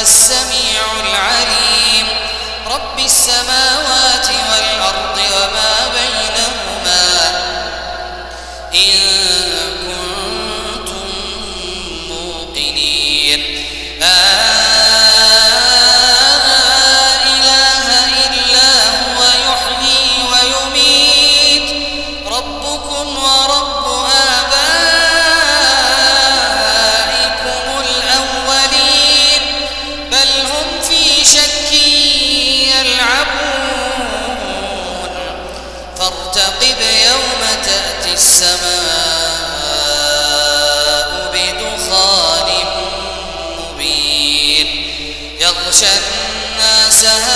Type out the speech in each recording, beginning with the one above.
السميع العليم. رب السماوات والأرض وما بينهما اليوم تأتي السماء بدخان مبين. يغشى الناس هذا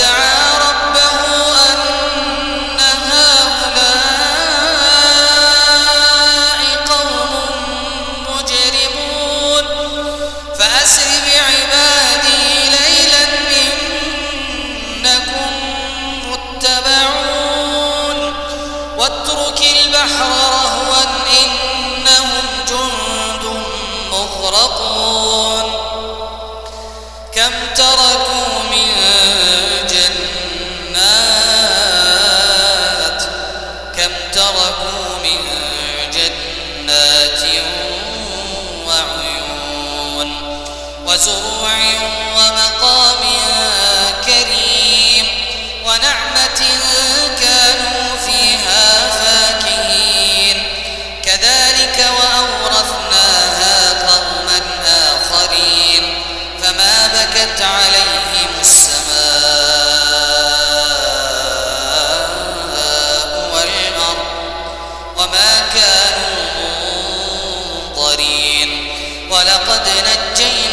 ودعا ولقد نجينا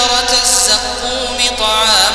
حجارة السقوم طعام